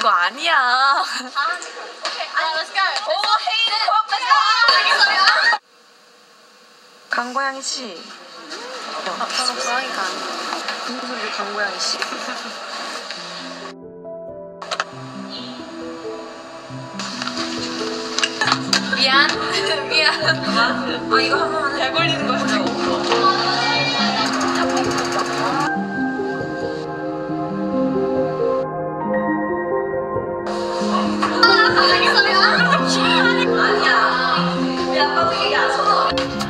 그거 아니야. 아, 오케이. 아, let's go. 오, 헤이, let's go. 강고양이 씨. 아, 저는 고양이가 아니에요. 무슨 소리 강고양이 씨. 미안. 미안. 아 이거 한 번만 잘 걸리는 거 같아. 아니야. 야, 빠지게 안 서.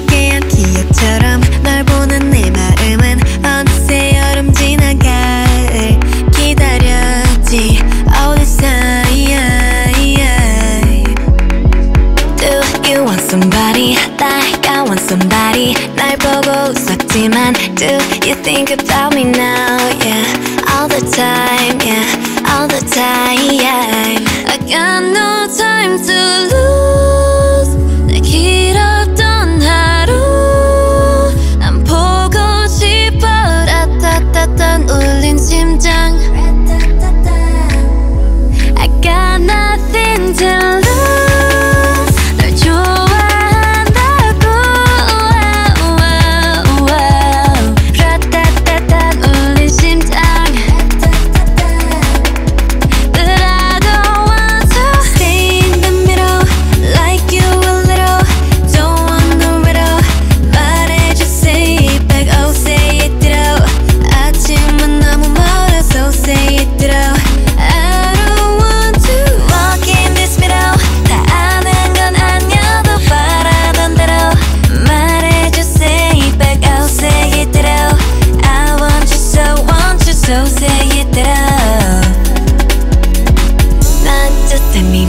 함께한 기억처럼 널 보는 내 마음은 어느새 여름 지나갈 기다렸지 all this time Do you want somebody like I want somebody 날 보고 웃었지만 Do you think about me now yeah all the time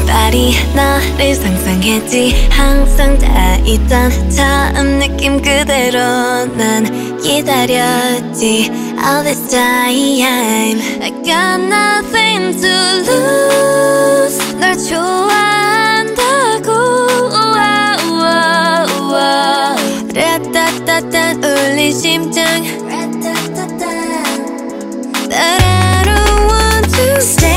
빨리 나를 상상했지. 항상 다 있던 처음 느낌 그대로 난 기다렸지. All this time I got nothing to lose. 널 좋아한다고. 우와 우와 우와. 라따따따 울린 심장. 따라로 want to stay.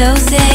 so sad.